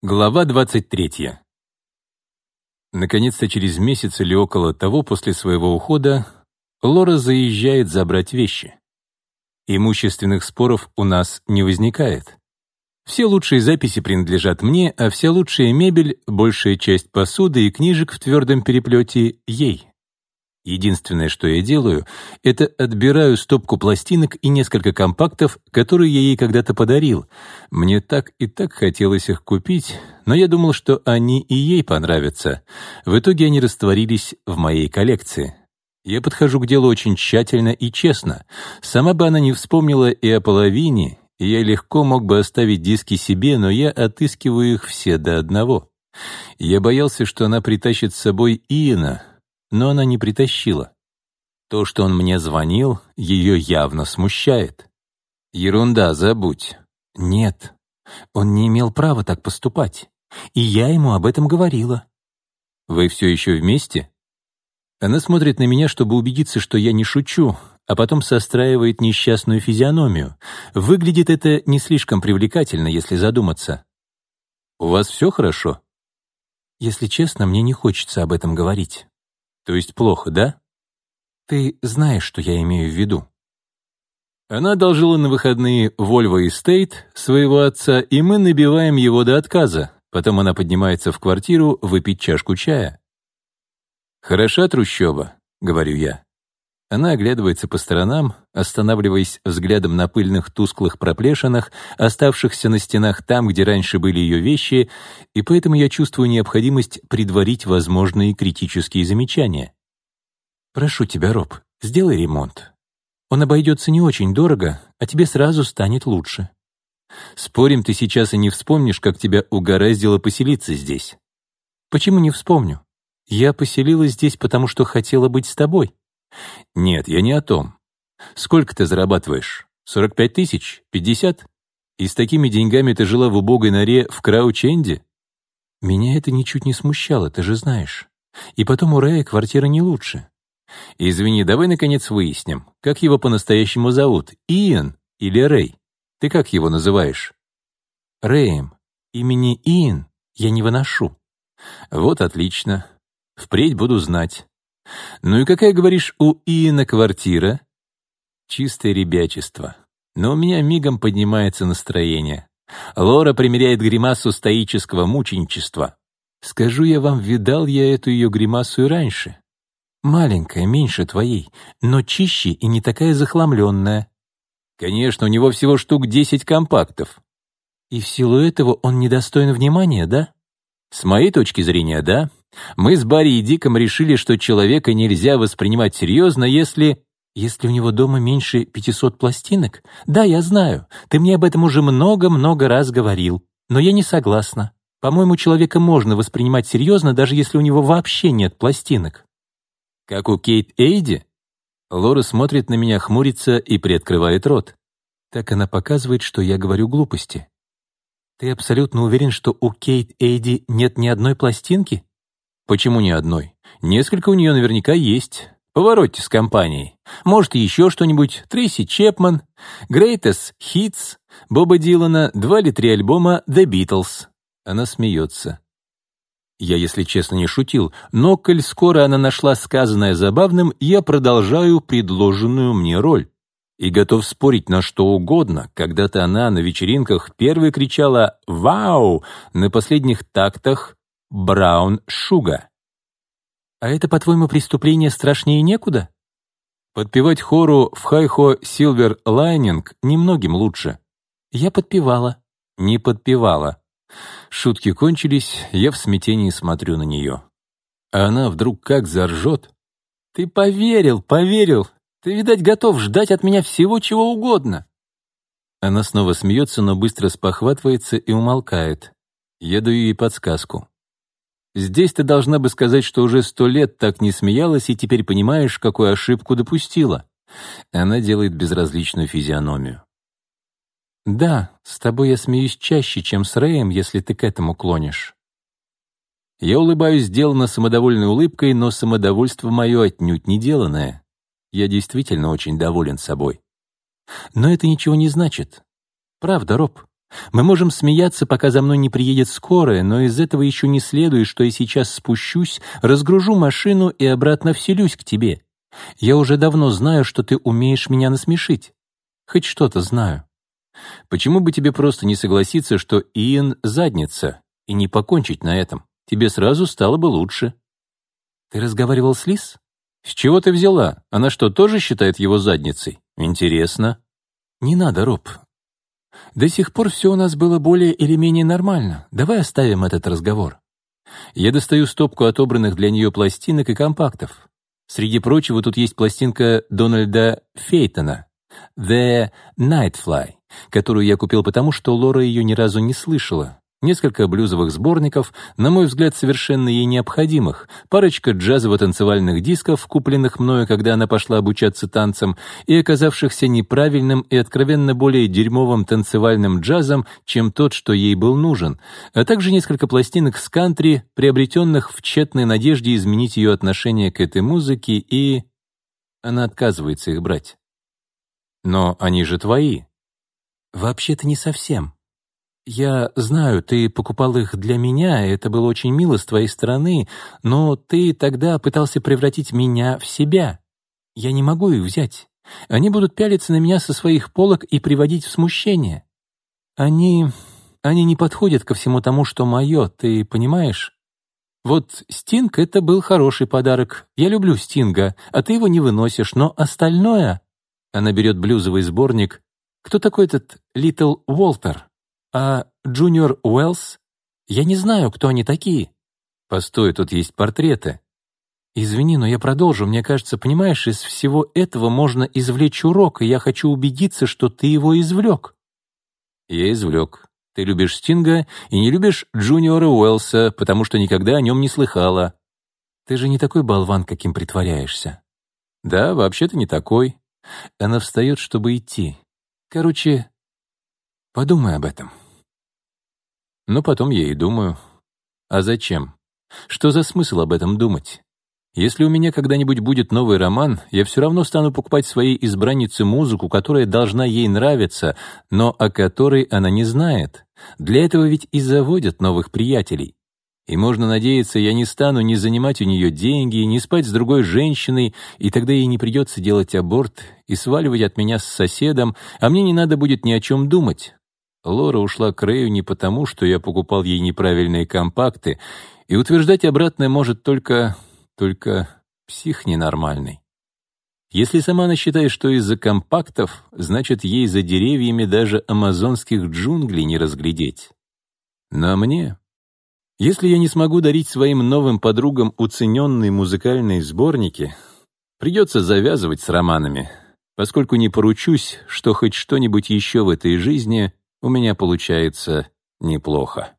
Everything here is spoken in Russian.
Глава 23. Наконец-то через месяц или около того после своего ухода Лора заезжает забрать вещи. Имущественных споров у нас не возникает. Все лучшие записи принадлежат мне, а вся лучшая мебель, большая часть посуды и книжек в твердом переплете — ей. Единственное, что я делаю, это отбираю стопку пластинок и несколько компактов, которые я ей когда-то подарил. Мне так и так хотелось их купить, но я думал, что они и ей понравятся. В итоге они растворились в моей коллекции. Я подхожу к делу очень тщательно и честно. Сама бы она не вспомнила и о половине, и я легко мог бы оставить диски себе, но я отыскиваю их все до одного. Я боялся, что она притащит с собой Иена, но она не притащила. То, что он мне звонил, ее явно смущает. Ерунда, забудь. Нет, он не имел права так поступать. И я ему об этом говорила. Вы все еще вместе? Она смотрит на меня, чтобы убедиться, что я не шучу, а потом состраивает несчастную физиономию. Выглядит это не слишком привлекательно, если задуматься. «У вас все хорошо?» «Если честно, мне не хочется об этом говорить. То есть плохо, да? Ты знаешь, что я имею в виду. Она одолжила на выходные Volvo Estate своего отца, и мы набиваем его до отказа. Потом она поднимается в квартиру выпить чашку чая. «Хороша трущоба», — говорю я. Она оглядывается по сторонам, останавливаясь взглядом на пыльных тусклых проплешинах, оставшихся на стенах там, где раньше были ее вещи, и поэтому я чувствую необходимость предварить возможные критические замечания. «Прошу тебя, Роб, сделай ремонт. Он обойдется не очень дорого, а тебе сразу станет лучше. Спорим, ты сейчас и не вспомнишь, как тебя угораздило поселиться здесь?» «Почему не вспомню? Я поселилась здесь, потому что хотела быть с тобой». Нет, я не о том. Сколько ты зарабатываешь? 45 тысяч? 50? И с такими деньгами ты жила в убогой норе в Краученде? Меня это ничуть не смущало, ты же знаешь. И потом у Рэя квартира не лучше. Извини, давай наконец выясним, как его по-настоящему зовут, Иэн или Рэй? Ты как его называешь? Рэем. Имени Иэн я не выношу. Вот отлично. Впредь буду знать. «Ну и какая, говоришь, у Иена квартира?» «Чистое ребячество. Но у меня мигом поднимается настроение. Лора примеряет гримасу стоического мученичества. Скажу я вам, видал я эту ее гримасу и раньше. Маленькая, меньше твоей, но чище и не такая захламленная. Конечно, у него всего штук десять компактов. И в силу этого он недостоин внимания, да? С моей точки зрения, да. Мы с Барри и Диком решили, что человека нельзя воспринимать серьезно, если... Если у него дома меньше 500 пластинок? Да, я знаю. Ты мне об этом уже много-много раз говорил. Но я не согласна. По-моему, человека можно воспринимать серьезно, даже если у него вообще нет пластинок. Как у Кейт Эйди? Лора смотрит на меня, хмурится и приоткрывает рот. Так она показывает, что я говорю глупости. Ты абсолютно уверен, что у Кейт Эйди нет ни одной пластинки? Почему не одной? Несколько у нее наверняка есть. Поворотьте с компанией. Может, еще что-нибудь. Трейси Чепман, Грейтес Hits, Боба Дилана, два или три альбома The Beatles. Она смеется. Я, если честно, не шутил, но, коль скоро она нашла сказанное забавным, я продолжаю предложенную мне роль. И готов спорить на что угодно. Когда-то она на вечеринках первой кричала «Вау!» на последних тактах Браун Шуга. А это, по-твоему, преступление страшнее некуда? Подпевать хору в Hi Ho Silver Lining немногим лучше. Я подпевала. Не подпевала. Шутки кончились, я в смятении смотрю на нее. А она вдруг как заржет. «Ты поверил, поверил! Ты, видать, готов ждать от меня всего, чего угодно!» Она снова смеется, но быстро спохватывается и умолкает. Я даю ей подсказку. Здесь ты должна бы сказать, что уже сто лет так не смеялась и теперь понимаешь, какую ошибку допустила. Она делает безразличную физиономию. Да, с тобой я смеюсь чаще, чем с Рэем, если ты к этому клонишь. Я улыбаюсь сделано самодовольной улыбкой, но самодовольство мое отнюдь не деланное. Я действительно очень доволен собой. Но это ничего не значит. Правда, Роб. Мы можем смеяться, пока за мной не приедет скорая, но из этого еще не следует, что я сейчас спущусь, разгружу машину и обратно вселюсь к тебе. Я уже давно знаю, что ты умеешь меня насмешить. Хоть что-то знаю. Почему бы тебе просто не согласиться, что Иэн — задница, и не покончить на этом? Тебе сразу стало бы лучше. Ты разговаривал с Лис? С чего ты взяла? Она что, тоже считает его задницей? Интересно. Не надо, Роб, до сих пор все у нас было более или менее нормально. Давай оставим этот разговор. Я достаю стопку отобранных для нее пластинок и компактов. Среди прочего тут есть пластинка Дональда Фейтона «The Nightfly», которую я купил потому, что Лора ее ни разу не слышала. Несколько блюзовых сборников, на мой взгляд, совершенно ей необходимых, парочка джазово-танцевальных дисков, купленных мною, когда она пошла обучаться танцам, и оказавшихся неправильным и откровенно более дерьмовым танцевальным джазом, чем тот, что ей был нужен, а также несколько пластинок с кантри, приобретенных в тщетной надежде изменить ее отношение к этой музыке, и... Она отказывается их брать. «Но они же твои». «Вообще-то не совсем», «Я знаю, ты покупал их для меня, и это было очень мило с твоей стороны, но ты тогда пытался превратить меня в себя. Я не могу их взять. Они будут пялиться на меня со своих полок и приводить в смущение. Они... они не подходят ко всему тому, что мое, ты понимаешь? Вот Стинг — это был хороший подарок. Я люблю Стинга, а ты его не выносишь, но остальное...» Она берет блюзовый сборник. «Кто такой этот Литл Уолтер?» А Джуниор Уэллс? Я не знаю, кто они такие». «Постой, тут есть портреты». «Извини, но я продолжу. Мне кажется, понимаешь, из всего этого можно извлечь урок, и я хочу убедиться, что ты его извлек». «Я извлек. Ты любишь Стинга и не любишь Джуниора Уэллса, потому что никогда о нем не слыхала». «Ты же не такой болван, каким притворяешься». «Да, вообще-то не такой». Она встает, чтобы идти. «Короче, Подумай об этом. Но потом я и думаю, а зачем? Что за смысл об этом думать? Если у меня когда-нибудь будет новый роман, я все равно стану покупать своей избраннице музыку, которая должна ей нравиться, но о которой она не знает. Для этого ведь и заводят новых приятелей. И можно надеяться, я не стану ни занимать у нее деньги, ни спать с другой женщиной, и тогда ей не придется делать аборт и сваливать от меня с соседом, а мне не надо будет ни о чем думать. Лора ушла к Рэю не потому, что я покупал ей неправильные компакты, и утверждать обратное может только... только псих ненормальный. Если сама она считает, что из-за компактов, значит, ей за деревьями даже амазонских джунглей не разглядеть. Но мне... Если я не смогу дарить своим новым подругам уцененные музыкальные сборники, придется завязывать с романами, поскольку не поручусь, что хоть что-нибудь еще в этой жизни у меня получается неплохо.